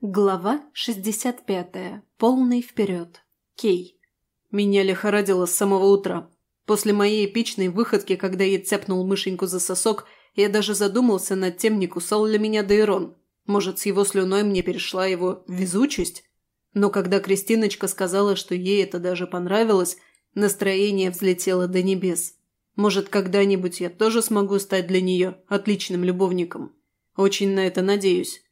Глава 65. Полный вперед. Кей. Меня лихорадило с самого утра. После моей эпичной выходки, когда я цепнул мышеньку за сосок, я даже задумался над тем, не кусал ли меня Дейрон. Может, с его слюной мне перешла его везучесть? Но когда Кристиночка сказала, что ей это даже понравилось, настроение взлетело до небес. Может, когда-нибудь я тоже смогу стать для нее отличным любовником. Очень на это надеюсь.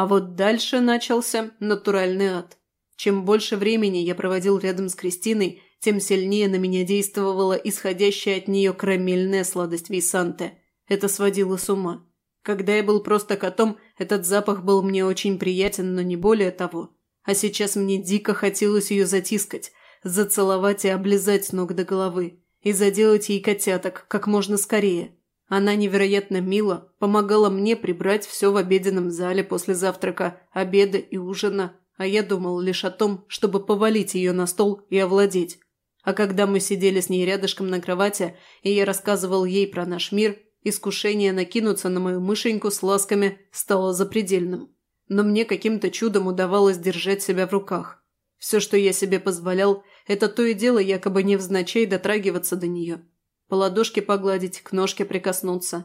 А вот дальше начался натуральный ад. Чем больше времени я проводил рядом с Кристиной, тем сильнее на меня действовала исходящая от нее карамельная сладость Висанте. Это сводило с ума. Когда я был просто котом, этот запах был мне очень приятен, но не более того. А сейчас мне дико хотелось ее затискать, зацеловать и облизать с ног до головы. И заделать ей котяток как можно скорее. Она невероятно мило помогала мне прибрать все в обеденном зале после завтрака, обеда и ужина, а я думал лишь о том, чтобы повалить ее на стол и овладеть. А когда мы сидели с ней рядышком на кровати, и я рассказывал ей про наш мир, искушение накинуться на мою мышеньку с ласками стало запредельным. Но мне каким-то чудом удавалось держать себя в руках. Все, что я себе позволял, это то и дело якобы невзначай дотрагиваться до нее – по ладошке погладить, к ножке прикоснуться.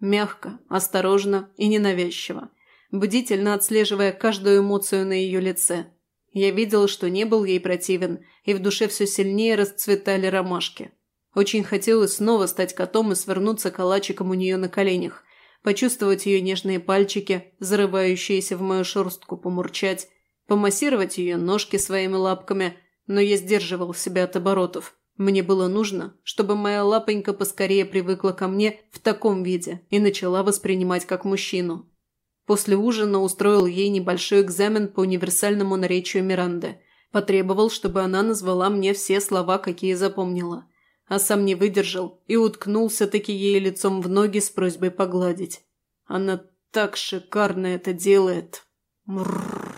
Мягко, осторожно и ненавязчиво, бдительно отслеживая каждую эмоцию на ее лице. Я видел, что не был ей противен, и в душе все сильнее расцветали ромашки. Очень хотелось снова стать котом и свернуться калачиком у нее на коленях, почувствовать ее нежные пальчики, зарывающиеся в мою шерстку, помурчать, помассировать ее ножки своими лапками, но я сдерживал себя от оборотов. Мне было нужно, чтобы моя лапонька поскорее привыкла ко мне в таком виде и начала воспринимать как мужчину. После ужина устроил ей небольшой экзамен по универсальному наречию Миранды. Потребовал, чтобы она назвала мне все слова, какие запомнила. А сам не выдержал и уткнулся-таки ей лицом в ноги с просьбой погладить. Она так шикарно это делает. Мрррр.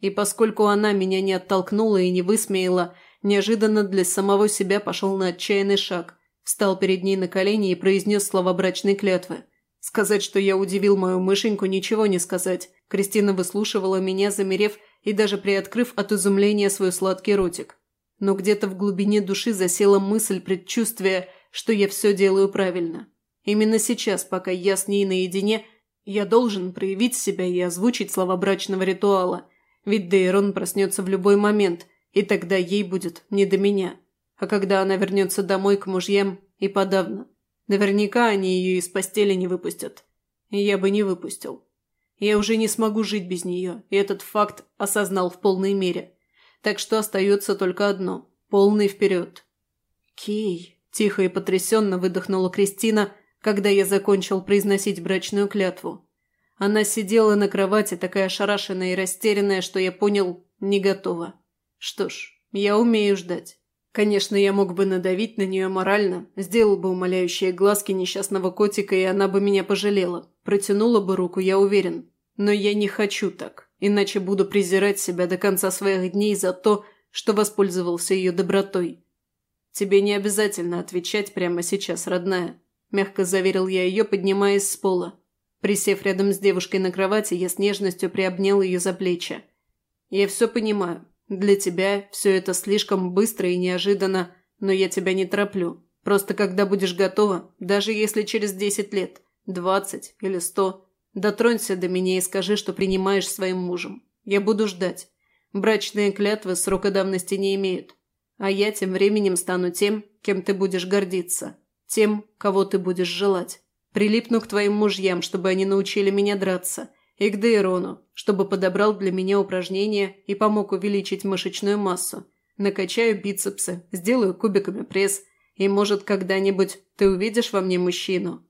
И поскольку она меня не оттолкнула и не высмеяла, неожиданно для самого себя пошел на отчаянный шаг, встал перед ней на колени и произнес слова брачной клятвы. Сказать, что я удивил мою мышеньку, ничего не сказать. Кристина выслушивала меня, замерев и даже приоткрыв от изумления свой сладкий ротик. Но где-то в глубине души засела мысль предчувствия, что я все делаю правильно. Именно сейчас, пока я с ней наедине, я должен проявить себя и озвучить слова брачного ритуала. Ведь Дейрон проснется в любой момент – и тогда ей будет не до меня. А когда она вернется домой к мужьям, и подавно. Наверняка они ее из постели не выпустят. И я бы не выпустил. Я уже не смогу жить без нее, и этот факт осознал в полной мере. Так что остается только одно – полный вперед. «Кей!» – тихо и потрясенно выдохнула Кристина, когда я закончил произносить брачную клятву. Она сидела на кровати, такая ошарашенная и растерянная, что я понял – не готова. Что ж, я умею ждать. Конечно, я мог бы надавить на нее морально, сделал бы умоляющие глазки несчастного котика, и она бы меня пожалела. Протянула бы руку, я уверен. Но я не хочу так, иначе буду презирать себя до конца своих дней за то, что воспользовался ее добротой. «Тебе не обязательно отвечать прямо сейчас, родная», – мягко заверил я ее, поднимаясь с пола. Присев рядом с девушкой на кровати, я с нежностью приобнял ее за плечи. «Я все понимаю. Для тебя все это слишком быстро и неожиданно, но я тебя не тороплю. Просто когда будешь готова, даже если через десять лет, двадцать или сто, дотронься до меня и скажи, что принимаешь своим мужем. Я буду ждать. Брачные клятвы срока давности не имеют. А я тем временем стану тем, кем ты будешь гордиться. Тем, кого ты будешь желать. Прилипну к твоим мужьям, чтобы они научили меня драться и к Дейрону, чтобы подобрал для меня упражнения и помог увеличить мышечную массу. Накачаю бицепсы, сделаю кубиками пресс, и, может, когда-нибудь ты увидишь во мне мужчину».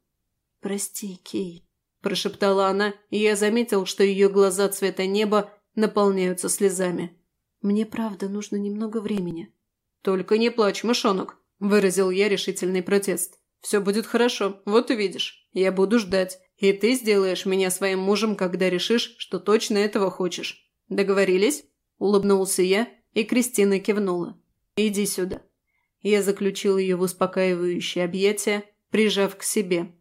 «Прости, Кей», – прошептала она, и я заметил, что ее глаза цвета неба наполняются слезами. «Мне правда нужно немного времени». «Только не плачь, мышонок», – выразил я решительный протест. «Все будет хорошо, вот увидишь. Я буду ждать. И ты сделаешь меня своим мужем, когда решишь, что точно этого хочешь. Договорились?» Улыбнулся я, и Кристина кивнула. «Иди сюда». Я заключил ее в успокаивающее объятие, прижав к себе.